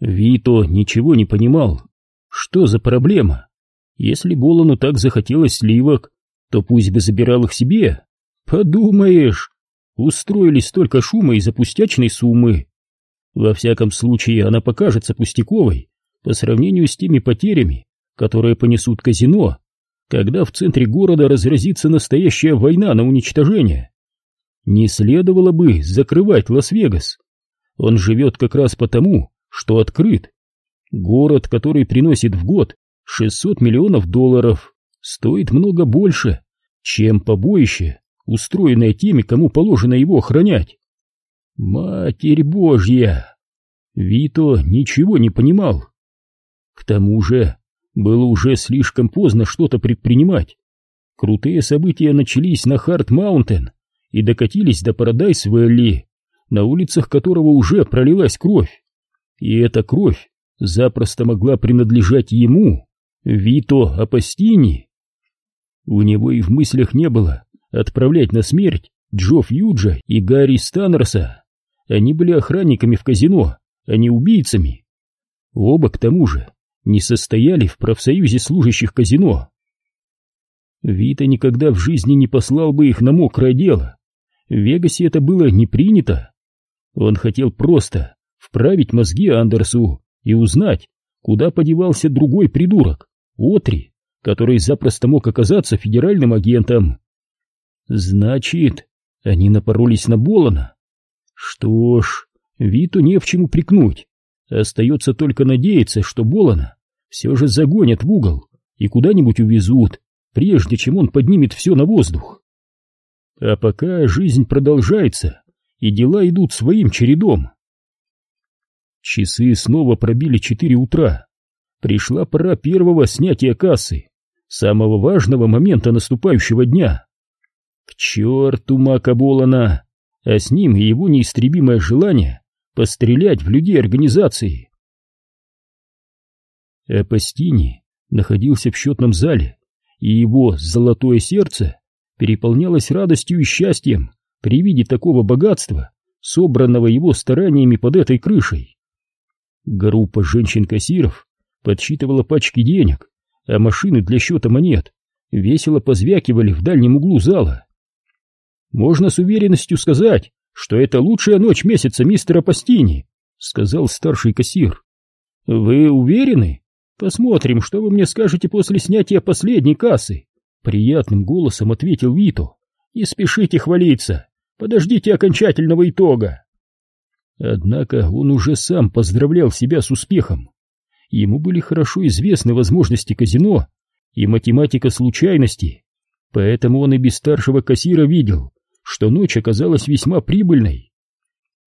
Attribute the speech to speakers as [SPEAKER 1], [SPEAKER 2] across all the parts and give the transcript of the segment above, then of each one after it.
[SPEAKER 1] Вито ничего не понимал. Что за проблема? Если Болону так захотелось сливок, то пусть бы забирал их себе. Подумаешь, устроили столько шума из-за пустячной суммы. Во всяком случае, она покажется пустяковой по сравнению с теми потерями, которые понесут казино, когда в центре города разразится настоящая война на уничтожение. Не следовало бы закрывать Лас-Вегас. Он живет как раз потому, что открыт. Город, который приносит в год 600 миллионов долларов, стоит много больше, чем побоище, устроенное теми, кому положено его охранять. Матерь Божья! Вито ничего не понимал. К тому же было уже слишком поздно что-то предпринимать. Крутые события начались на Харт-Маунтен и докатились до Парадайс-Вэлли, на улицах которого уже пролилась кровь. И эта кровь запросто могла принадлежать ему, Вито Апостини. У него и в мыслях не было отправлять на смерть Джо Фьюджа и Гарри Станнерса. Они были охранниками в казино, а не убийцами. Оба, к тому же, не состояли в профсоюзе служащих казино. Вита никогда в жизни не послал бы их на мокрое дело. В Вегасе это было не принято. Он хотел просто вправить мозги Андерсу и узнать, куда подевался другой придурок, Отри, который запросто мог оказаться федеральным агентом. Значит, они напоролись на Болона. Что ж, Виту не в чем прикнуть. Остается только надеяться, что Болона все же загонят в угол и куда-нибудь увезут, прежде чем он поднимет все на воздух. А пока жизнь продолжается, и дела идут своим чередом. Часы снова пробили четыре утра. Пришла пора первого снятия кассы, самого важного момента наступающего дня. К черту Мака Болана, а с ним и его неистребимое желание пострелять в людей организации. Эпостини находился в счетном зале, и его золотое сердце переполнялось радостью и счастьем при виде такого богатства, собранного его стараниями под этой крышей. Группа женщин-кассиров подсчитывала пачки денег, а машины для счета монет весело позвякивали в дальнем углу зала. «Можно с уверенностью сказать, что это лучшая ночь месяца мистера Пастини», — сказал старший кассир. «Вы уверены? Посмотрим, что вы мне скажете после снятия последней кассы», — приятным голосом ответил Вито. «Не спешите хвалиться, подождите окончательного итога». Однако он уже сам поздравлял себя с успехом. Ему были хорошо известны возможности казино и математика случайности, поэтому он и без старшего кассира видел, что ночь оказалась весьма прибыльной.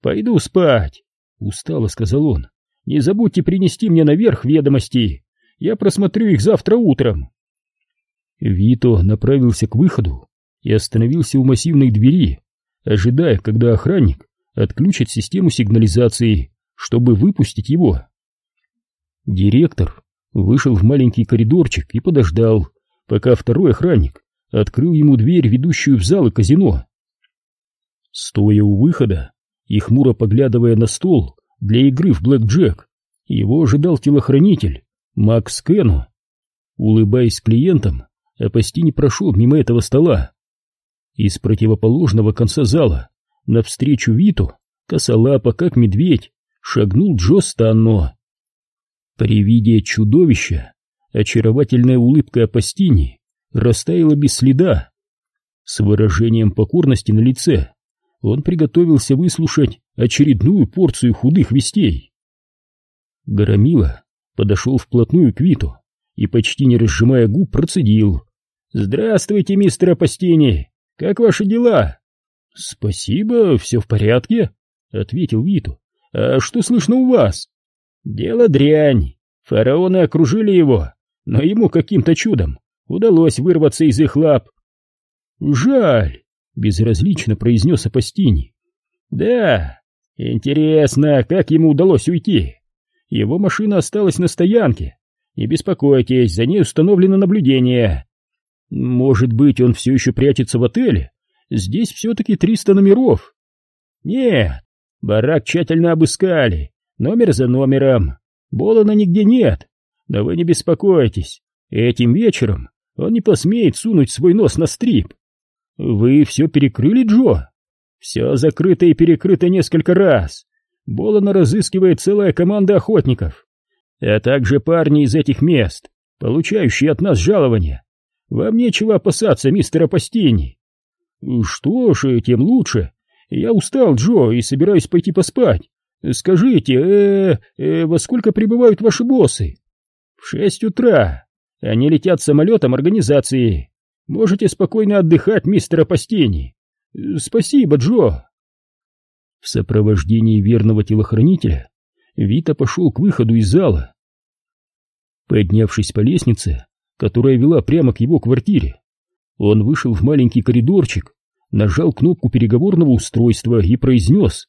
[SPEAKER 1] «Пойду спать», — устало сказал он. «Не забудьте принести мне наверх ведомости, я просмотрю их завтра утром». Вито направился к выходу и остановился у массивной двери, ожидая, когда охранник отключат систему сигнализации, чтобы выпустить его. Директор вышел в маленький коридорчик и подождал, пока второй охранник открыл ему дверь, ведущую в залы казино. Стоя у выхода и хмуро поглядывая на стол для игры в блэк-джек, его ожидал телохранитель Макс Кену. Улыбаясь клиентам, Апостини прошел мимо этого стола. Из противоположного конца зала Навстречу Виту, косолапо как медведь, шагнул Джо Станно. При виде чудовища очаровательная улыбка Апостини растаяла без следа. С выражением покорности на лице он приготовился выслушать очередную порцию худых вестей. Громила подошел вплотную к Виту и, почти не разжимая губ, процедил. «Здравствуйте, мистер Апостини! Как ваши дела?» «Спасибо, все в порядке», — ответил Виту. «А что слышно у вас?» «Дело дрянь. Фараоны окружили его, но ему каким-то чудом удалось вырваться из их лап». «Жаль», — безразлично произнес Апостини. «Да, интересно, как ему удалось уйти. Его машина осталась на стоянке. Не беспокойтесь, за ней установлено наблюдение. Может быть, он все еще прячется в отеле?» Здесь все-таки триста номеров. Нет, барак тщательно обыскали, номер за номером. Болона нигде нет. Но вы не беспокойтесь, этим вечером он не посмеет сунуть свой нос на стрип. Вы все перекрыли, Джо? Все закрыто и перекрыто несколько раз. Болона разыскивает целая команда охотников, а также парни из этих мест, получающие от нас жалования. Вам нечего опасаться мистера Пастини. Что ж, тем лучше. Я устал, Джо, и собираюсь пойти поспать. Скажите, э, э, во сколько прибывают ваши боссы? В шесть утра. Они летят самолетом организации. Можете спокойно отдыхать, мистер Апостени. Спасибо, Джо. В сопровождении верного телохранителя Вита пошел к выходу из зала. Поднявшись по лестнице, которая вела прямо к его квартире, он вышел в маленький коридорчик, нажал кнопку переговорного устройства и произнес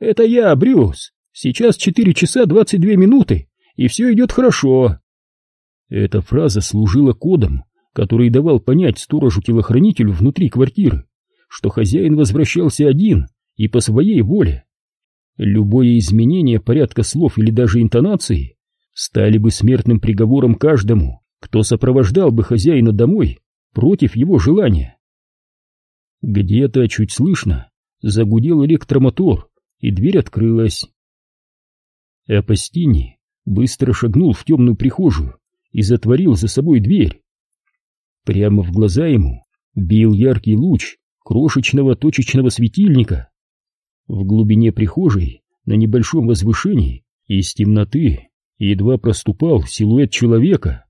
[SPEAKER 1] «Это я, Брюс. Сейчас 4 часа 22 минуты, и все идет хорошо». Эта фраза служила кодом, который давал понять сторожу-телохранителю внутри квартиры, что хозяин возвращался один и по своей воле. Любое изменение порядка слов или даже интонации стали бы смертным приговором каждому, кто сопровождал бы хозяина домой против его желания. Где-то чуть слышно загудел электромотор, и дверь открылась. Апостини быстро шагнул в темную прихожую и затворил за собой дверь. Прямо в глаза ему бил яркий луч крошечного точечного светильника. В глубине прихожей, на небольшом возвышении, из темноты едва проступал силуэт человека.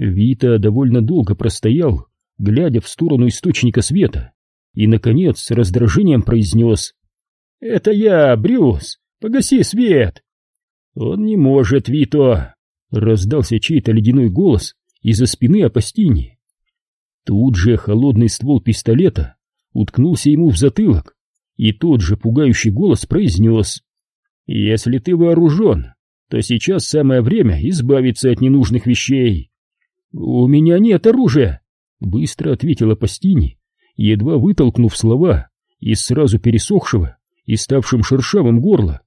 [SPEAKER 1] Вита довольно долго простоял, глядя в сторону источника света, и, наконец, с раздражением произнес «Это я, Брюс! Погаси свет!» «Он не может, Вито!» — раздался чей-то ледяной голос из-за спины Апостини. Тут же холодный ствол пистолета уткнулся ему в затылок, и тот же пугающий голос произнес «Если ты вооружен, то сейчас самое время избавиться от ненужных вещей». «У меня нет оружия!» — быстро ответила Пастини, едва вытолкнув слова из сразу пересохшего и ставшим шершавым горла.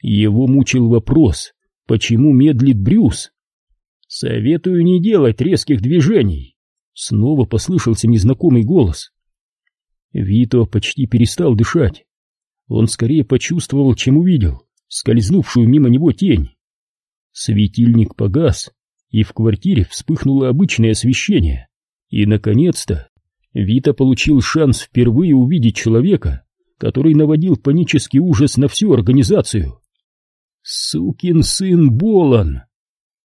[SPEAKER 1] Его мучил вопрос, почему медлит Брюс? «Советую не делать резких движений!» Снова послышался незнакомый голос. Вито почти перестал дышать. Он скорее почувствовал, чем увидел, скользнувшую мимо него тень. Светильник погас, и в квартире вспыхнуло обычное освещение. И, наконец-то, Вита получил шанс впервые увидеть человека, который наводил панический ужас на всю организацию. Сукин сын Болон!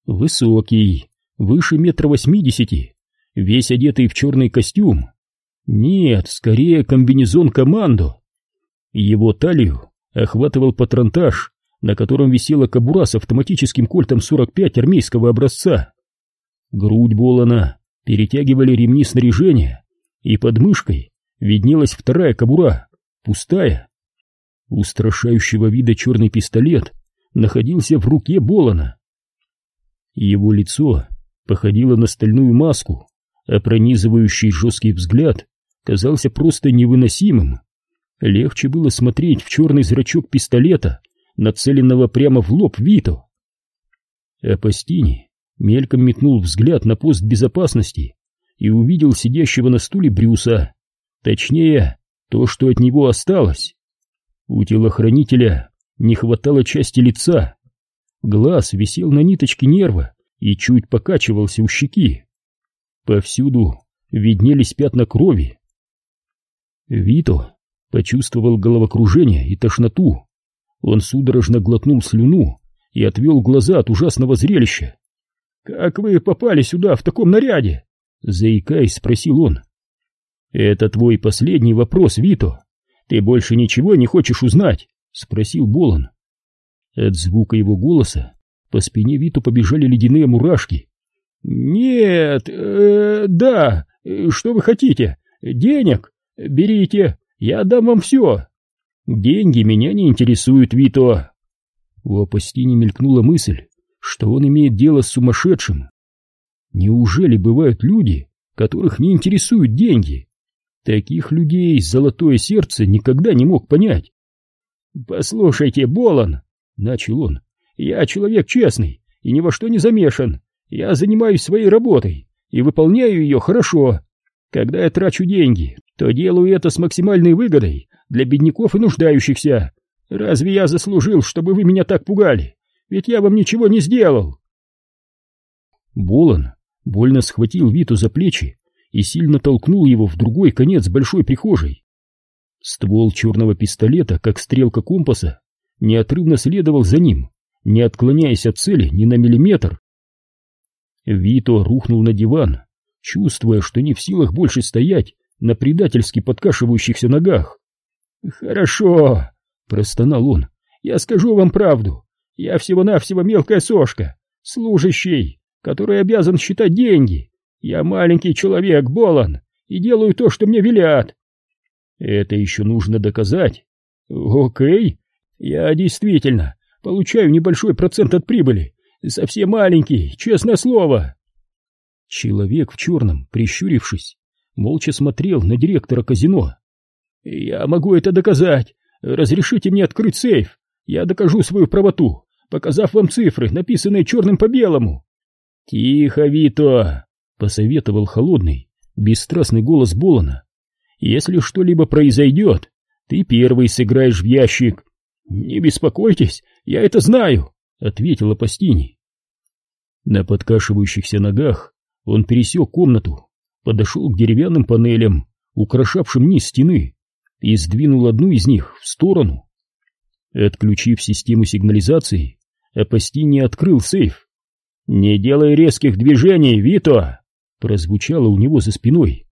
[SPEAKER 1] Высокий, выше метра восьмидесяти, весь одетый в черный костюм. Нет, скорее комбинезон команду. Его талию охватывал патронтаж, на котором висела кобура с автоматическим кольтом 45 армейского образца. Грудь Болона перетягивали ремни снаряжения, и под мышкой виднелась вторая кобура, пустая. Устрашающего вида черный пистолет находился в руке Болона. Его лицо походило на стальную маску, а пронизывающий жесткий взгляд казался просто невыносимым. Легче было смотреть в черный зрачок пистолета, нацеленного прямо в лоб Вито. Апостини мельком метнул взгляд на пост безопасности и увидел сидящего на стуле Брюса, точнее, то, что от него осталось. У телохранителя не хватало части лица, глаз висел на ниточке нерва и чуть покачивался у щеки. Повсюду виднелись пятна крови. Вито почувствовал головокружение и тошноту. Он судорожно глотнул слюну и отвел глаза от ужасного зрелища. «Как вы попали сюда в таком наряде?» Заикаясь, спросил он. «Это твой последний вопрос, Вито. Ты больше ничего не хочешь узнать?» Спросил Болон. От звука его голоса по спине Вито побежали ледяные мурашки. «Нет, э, да, что вы хотите? Денег? Берите, я дам вам все!» «Деньги меня не интересуют, Вито!» У Апостини мелькнула мысль, что он имеет дело с сумасшедшим. Неужели бывают люди, которых не интересуют деньги? Таких людей золотое сердце никогда не мог понять. «Послушайте, Болон!» — начал он. «Я человек честный и ни во что не замешан. Я занимаюсь своей работой и выполняю ее хорошо. Когда я трачу деньги, то делаю это с максимальной выгодой для бедняков и нуждающихся. Разве я заслужил, чтобы вы меня так пугали? Ведь я вам ничего не сделал!» Болон больно схватил Виту за плечи и сильно толкнул его в другой конец большой прихожей. Ствол черного пистолета, как стрелка компаса, неотрывно следовал за ним, не отклоняясь от цели ни на миллиметр. Вито рухнул на диван, чувствуя, что не в силах больше стоять на предательски подкашивающихся ногах. «Хорошо», — простонал он, — «я скажу вам правду. Я всего-навсего мелкая сошка, служащий, который обязан считать деньги. Я маленький человек, Болон, и делаю то, что мне велят. Это еще нужно доказать. Окей, я действительно получаю небольшой процент от прибыли, совсем маленький, честное слово. Человек в черном, прищурившись, молча смотрел на директора казино. «Я могу это доказать. Разрешите мне открыть сейф. Я докажу свою правоту, показав вам цифры, написанные черным по белому». «Тихо, Вито!» — посоветовал холодный, бесстрастный голос Болона. Если что-либо произойдет, ты первый сыграешь в ящик. Не беспокойтесь, я это знаю, ответила Пастини. На подкашивающихся ногах он пересек комнату, подошел к деревянным панелям, украшавшим низ стены, и сдвинул одну из них в сторону. Отключив систему сигнализации, Апостини открыл сейф. «Не делай резких движений, Вито!» прозвучало у него за спиной.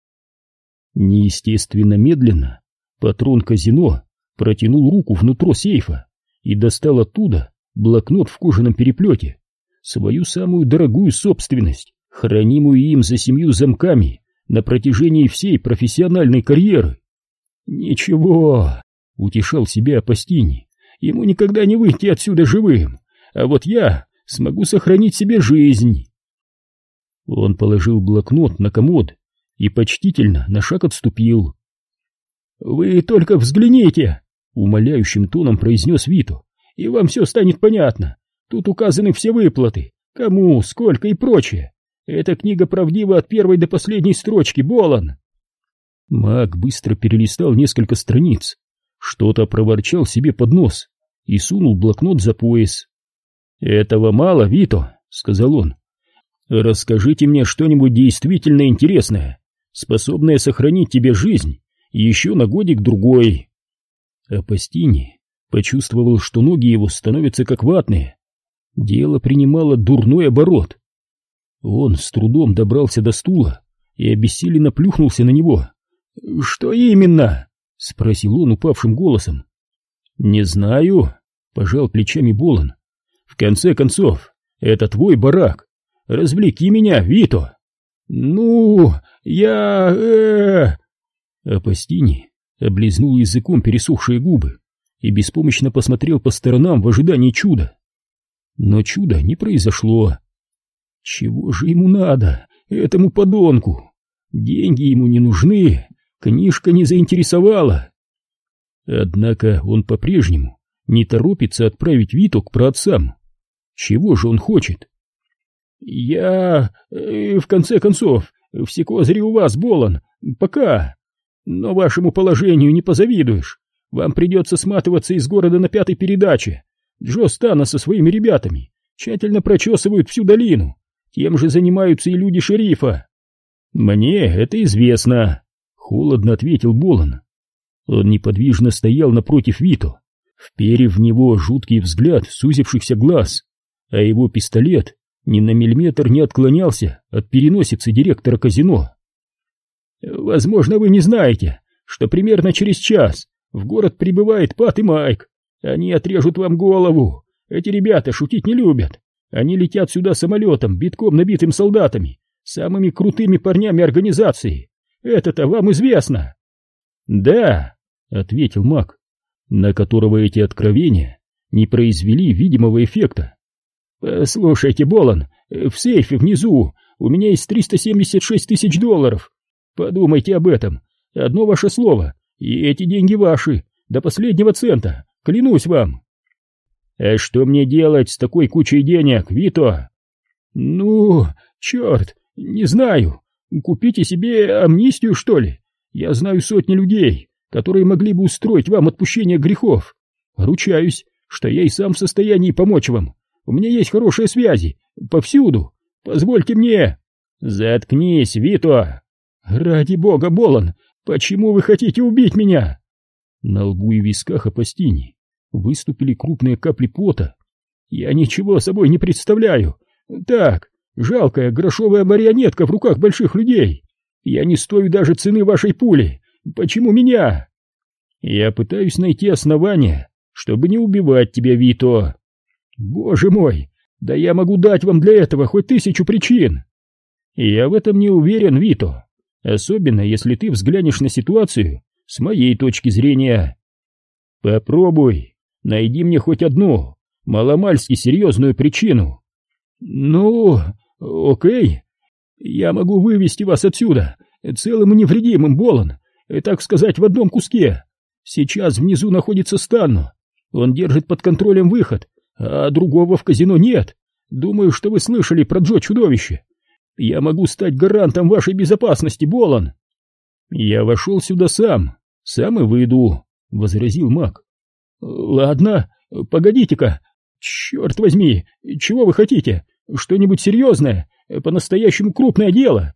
[SPEAKER 1] Неестественно медленно патрон казино протянул руку внутрь сейфа и достал оттуда блокнот в кожаном переплете, свою самую дорогую собственность, хранимую им за семью замками на протяжении всей профессиональной карьеры. «Ничего», — утешал себя Апостини, — «ему никогда не выйти отсюда живым, а вот я смогу сохранить себе жизнь». Он положил блокнот на комод и почтительно на шаг отступил. «Вы только взгляните!» — умоляющим тоном произнес Вито. «И вам все станет понятно. Тут указаны все выплаты, кому, сколько и прочее. Эта книга правдива от первой до последней строчки, Болон!» Маг быстро перелистал несколько страниц, что-то проворчал себе под нос и сунул блокнот за пояс. «Этого мало, Вито», — сказал он. «Расскажите мне что-нибудь действительно интересное способное сохранить тебе жизнь еще на годик-другой. Апостини почувствовал, что ноги его становятся как ватные. Дело принимало дурной оборот. Он с трудом добрался до стула и обессиленно плюхнулся на него. «Что именно?» — спросил он упавшим голосом. «Не знаю», — пожал плечами Болон. «В конце концов, это твой барак. Развлеки меня, Вито!» «Ну, я... э...» Апостини облизнул языком пересохшие губы и беспомощно посмотрел по сторонам в ожидании чуда. Но чуда не произошло. Чего же ему надо, этому подонку? Деньги ему не нужны, книжка не заинтересовала. Однако он по-прежнему не торопится отправить Виток про отцам. Чего же он хочет? «Я... Э, в конце концов, все козыри у вас, Болон, пока. Но вашему положению не позавидуешь. Вам придется сматываться из города на пятой передаче. Джо Стана со своими ребятами тщательно прочесывают всю долину. Тем же занимаются и люди шерифа». «Мне это известно», — холодно ответил Болон. Он неподвижно стоял напротив Вито, вперев в него жуткий взгляд сузившихся глаз, а его пистолет ни на миллиметр не отклонялся от переносицы директора казино. «Возможно, вы не знаете, что примерно через час в город прибывает Пат и Майк. Они отрежут вам голову. Эти ребята шутить не любят. Они летят сюда самолетом, битком набитым солдатами, самыми крутыми парнями организации. Это-то вам известно?» «Да», — ответил Мак, на которого эти откровения не произвели видимого эффекта. «Слушайте, Болон, в сейфе внизу у меня есть 376 тысяч долларов. Подумайте об этом. Одно ваше слово, и эти деньги ваши, до последнего цента, клянусь вам». А что мне делать с такой кучей денег, Вито? Ну, черт, не знаю. Купите себе амнистию, что ли? Я знаю сотни людей, которые могли бы устроить вам отпущение грехов. Ручаюсь, что я и сам в состоянии помочь вам. У меня есть хорошие связи, повсюду. Позвольте мне. Заткнись, Вито. Ради бога, Болон, почему вы хотите убить меня? На лбу и висках Апостини выступили крупные капли пота. Я ничего собой не представляю. Так, жалкая грошовая марионетка в руках больших людей. Я не стою даже цены вашей пули. Почему меня? Я пытаюсь найти основания, чтобы не убивать тебя, Вито. Боже мой, да я могу дать вам для этого хоть тысячу причин. Я в этом не уверен, Вито. Особенно, если ты взглянешь на ситуацию с моей точки зрения. Попробуй, найди мне хоть одну, маломальски серьезную причину. Ну, окей, я могу вывести вас отсюда, целым и невредимым, Болон, так сказать, в одном куске. Сейчас внизу находится Станно, он держит под контролем выход, а другого в казино нет. Думаю, что вы слышали про Джо-чудовище. Я могу стать гарантом вашей безопасности, Болон. Я вошел сюда сам, сам и выйду, — возразил маг. Ладно, погодите-ка. Черт возьми, чего вы хотите? Что-нибудь серьезное? По-настоящему крупное дело?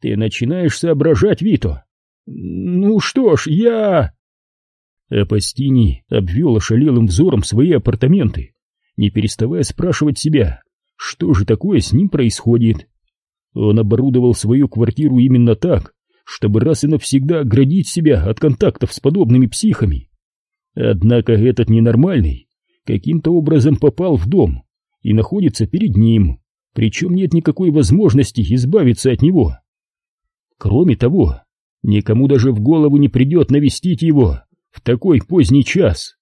[SPEAKER 1] Ты начинаешь соображать, Вито. Ну что ж, я... Апостини обвел ошалелым взором свои апартаменты, не переставая спрашивать себя, что же такое с ним происходит. Он оборудовал свою квартиру именно так, чтобы раз и навсегда оградить себя от контактов с подобными психами. Однако этот ненормальный каким-то образом попал в дом и находится перед ним, причем нет никакой возможности избавиться от него. Кроме того, никому даже в голову не придет навестить его в такой поздний час.